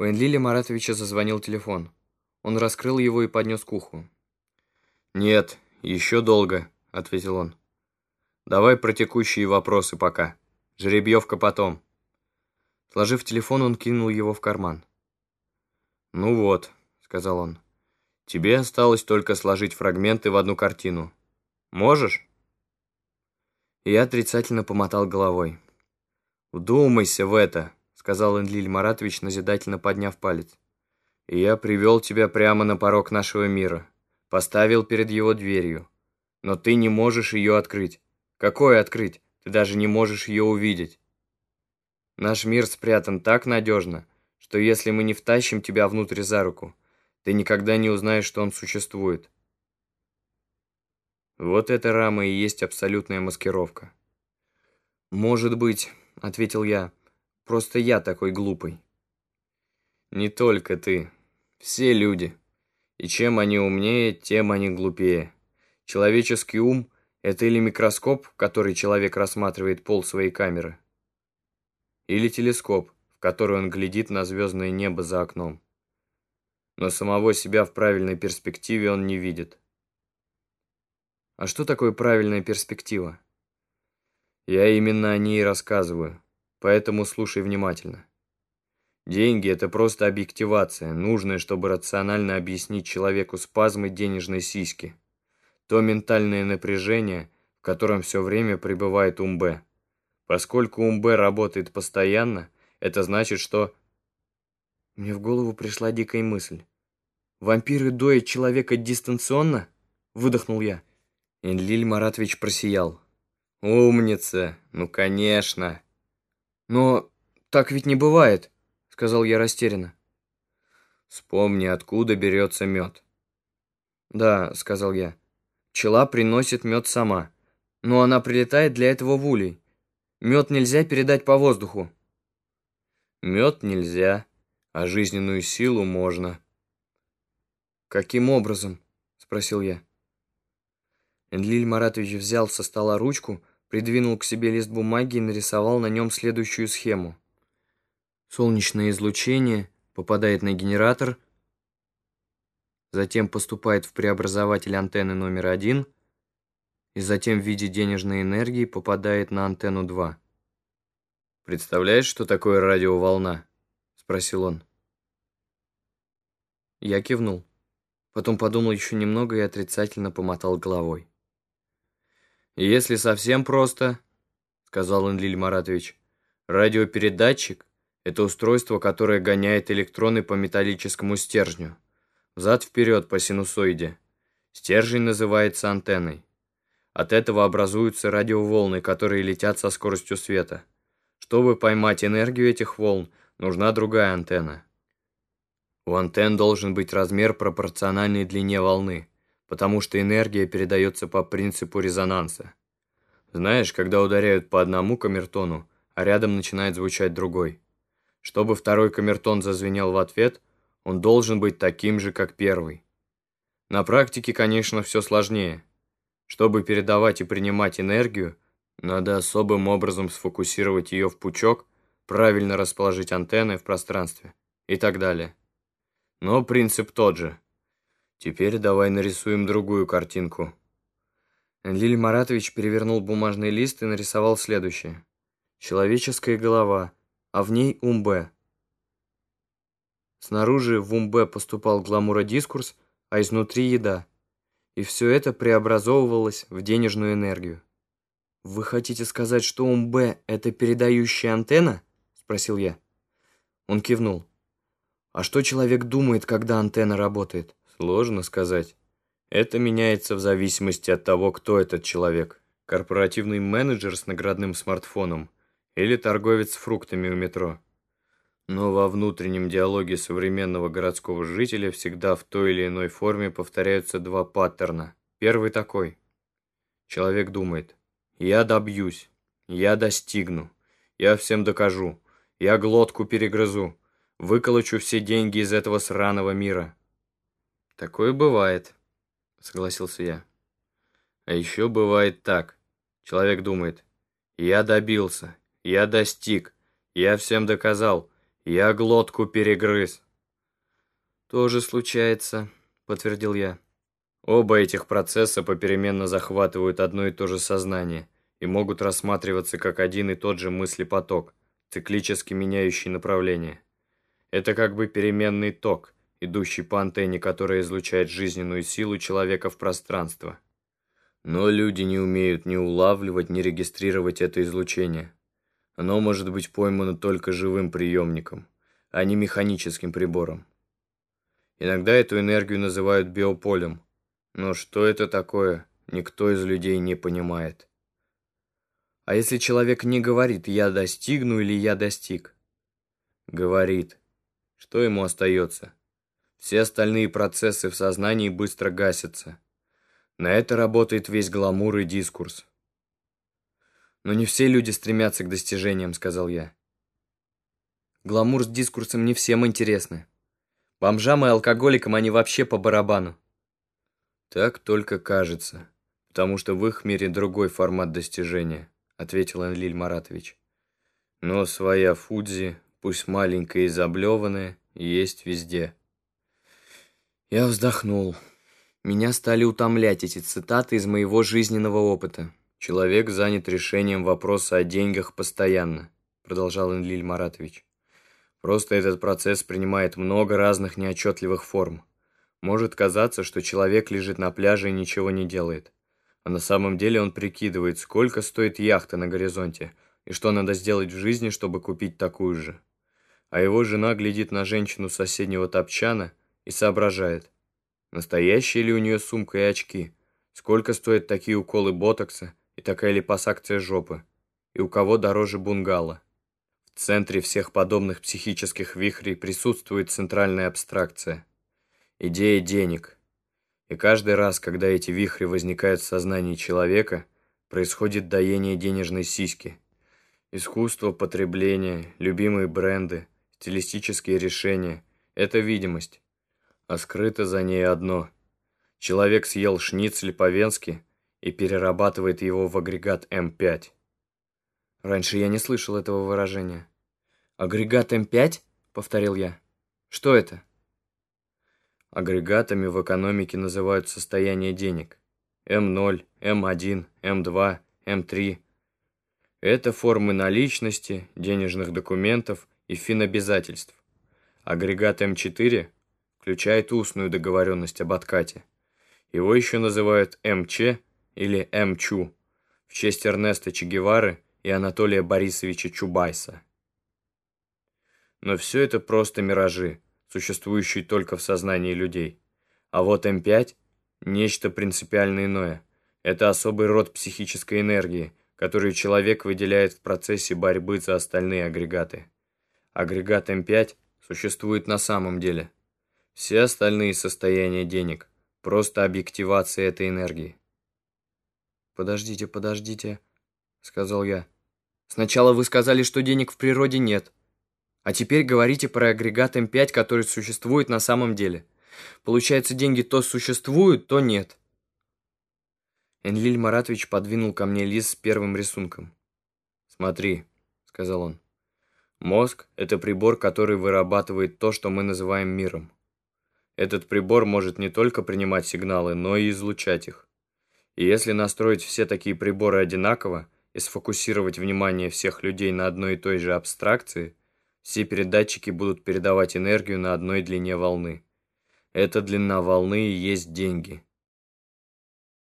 У Энлиля Маратовича зазвонил телефон. Он раскрыл его и поднес к уху. «Нет, еще долго», — ответил он. «Давай про текущие вопросы пока. Жеребьевка потом». Сложив телефон, он кинул его в карман. «Ну вот», — сказал он, — «тебе осталось только сложить фрагменты в одну картину. Можешь?» Я отрицательно помотал головой. «Вдумайся в это», — сказал Энлиль Маратович, назидательно подняв палец. «И я привел тебя прямо на порог нашего мира, поставил перед его дверью. Но ты не можешь ее открыть. Какое открыть? Ты даже не можешь ее увидеть. Наш мир спрятан так надежно, что если мы не втащим тебя внутрь за руку, ты никогда не узнаешь, что он существует. Вот эта рама и есть абсолютная маскировка. «Может быть», — ответил я, — «просто я такой глупый». «Не только ты. Все люди. И чем они умнее, тем они глупее. Человеческий ум — это или микроскоп, в который человек рассматривает пол своей камеры, или телескоп, в который он глядит на звездное небо за окном. Но самого себя в правильной перспективе он не видит. А что такое правильная перспектива? Я именно о ней и рассказываю, поэтому слушай внимательно. Деньги – это просто объективация, нужная, чтобы рационально объяснить человеку спазмы денежной сиськи. То ментальное напряжение, в котором все время пребывает Умбе. Поскольку Умбе работает постоянно, это значит, что... Мне в голову пришла дикая мысль. «Вампиры доят человека дистанционно?» – выдохнул я. Энлиль Маратович просиял. «Умница! Ну, конечно!» «Но так ведь не бывает», — сказал я растерянно. «Вспомни, откуда берется мед». «Да», — сказал я. «Пчела приносит мед сама, но она прилетает для этого в улей. Мед нельзя передать по воздуху». «Мед нельзя, а жизненную силу можно». «Каким образом?» — спросил я. Энлиль Маратович взял со стола ручку, придвинул к себе лист бумаги и нарисовал на нем следующую схему. Солнечное излучение попадает на генератор, затем поступает в преобразователь антенны номер один и затем в виде денежной энергии попадает на антенну 2. «Представляешь, что такое радиоволна?» — спросил он. Я кивнул. Потом подумал еще немного и отрицательно помотал головой. «Если совсем просто», — сказал Энлиль Маратович, «радиопередатчик — это устройство, которое гоняет электроны по металлическому стержню, взад-вперед по синусоиде. Стержень называется антенной. От этого образуются радиоволны, которые летят со скоростью света. Чтобы поймать энергию этих волн, нужна другая антенна. У антенн должен быть размер пропорциональный длине волны потому что энергия передается по принципу резонанса. Знаешь, когда ударяют по одному камертону, а рядом начинает звучать другой. Чтобы второй камертон зазвенел в ответ, он должен быть таким же, как первый. На практике, конечно, все сложнее. Чтобы передавать и принимать энергию, надо особым образом сфокусировать ее в пучок, правильно расположить антенны в пространстве и так далее. Но принцип тот же – Теперь давай нарисуем другую картинку. Лилий Маратович перевернул бумажный лист и нарисовал следующее. Человеческая голова, а в ней умбе. Снаружи в умбе поступал гламура-дискурс, а изнутри еда. И все это преобразовывалось в денежную энергию. «Вы хотите сказать, что умбе — это передающая антенна?» — спросил я. Он кивнул. «А что человек думает, когда антенна работает?» Сложно сказать. Это меняется в зависимости от того, кто этот человек. Корпоративный менеджер с наградным смартфоном или торговец фруктами у метро. Но во внутреннем диалоге современного городского жителя всегда в той или иной форме повторяются два паттерна. Первый такой. Человек думает, я добьюсь, я достигну, я всем докажу, я глотку перегрызу, выколочу все деньги из этого сраного мира. «Такое бывает», — согласился я. «А еще бывает так. Человек думает, я добился, я достиг, я всем доказал, Я глотку перегрыз. Тоже случается, подтвердил я. Оба этих процесса попеременно захватывают одно и то же сознание и могут рассматриваться как один и тот же мыслепоток, циклически меняющий направление. Это как бы переменный ток, идущий по антенне, которая излучает жизненную силу человека в пространство. Но люди не умеют ни улавливать, ни регистрировать это излучение. Оно может быть поймано только живым приемником, а не механическим прибором. Иногда эту энергию называют биополем, но что это такое, никто из людей не понимает. А если человек не говорит «я достигну» или «я достиг»? Говорит. Что ему остается? Все остальные процессы в сознании быстро гасятся. На это работает весь гламур и дискурс. Но не все люди стремятся к достижениям, сказал я. Гламур с дискурсом не всем интересны. Бомжам и алкоголикам они вообще по барабану. Так только кажется, потому что в их мире другой формат достижения, ответил Энлиль Маратович. Но своя Фудзи, пусть маленькая и заблеванная, есть везде. Я вздохнул. Меня стали утомлять эти цитаты из моего жизненного опыта. «Человек занят решением вопроса о деньгах постоянно», продолжал Энлиль Маратович. «Просто этот процесс принимает много разных неотчетливых форм. Может казаться, что человек лежит на пляже и ничего не делает. А на самом деле он прикидывает, сколько стоит яхта на горизонте и что надо сделать в жизни, чтобы купить такую же. А его жена глядит на женщину соседнего топчана и соображает, настоящая ли у нее сумка и очки, сколько стоят такие уколы ботокса, и такая липосакция жопы. И у кого дороже бунгало. В центре всех подобных психических вихрей присутствует центральная абстракция. Идея денег. И каждый раз, когда эти вихри возникают в сознании человека, происходит доение денежной сиськи. Искусство потребления, любимые бренды, стилистические решения – это видимость. А скрыто за ней одно. Человек съел шницель по-венски – и перерабатывает его в агрегат М5. Раньше я не слышал этого выражения. «Агрегат М5?» — повторил я. «Что это?» Агрегатами в экономике называют состояние денег. М0, М1, М2, М3. Это формы наличности, денежных документов и финобязательств. Агрегат М4 включает устную договоренность об откате. Его еще называют МЧ или М.Чу, в честь Эрнеста Че Гевары и Анатолия Борисовича Чубайса. Но все это просто миражи, существующие только в сознании людей. А вот М5 – нечто принципиально иное. Это особый род психической энергии, которую человек выделяет в процессе борьбы за остальные агрегаты. Агрегат М5 существует на самом деле. Все остальные состояния денег – просто объективация этой энергии. «Подождите, подождите», — сказал я. «Сначала вы сказали, что денег в природе нет, а теперь говорите про агрегат М5, который существует на самом деле. Получается, деньги то существуют, то нет». Энлиль Маратович подвинул ко мне лист с первым рисунком. «Смотри», — сказал он. «Мозг — это прибор, который вырабатывает то, что мы называем миром. Этот прибор может не только принимать сигналы, но и излучать их. И если настроить все такие приборы одинаково и сфокусировать внимание всех людей на одной и той же абстракции, все передатчики будут передавать энергию на одной длине волны. Эта длина волны и есть деньги.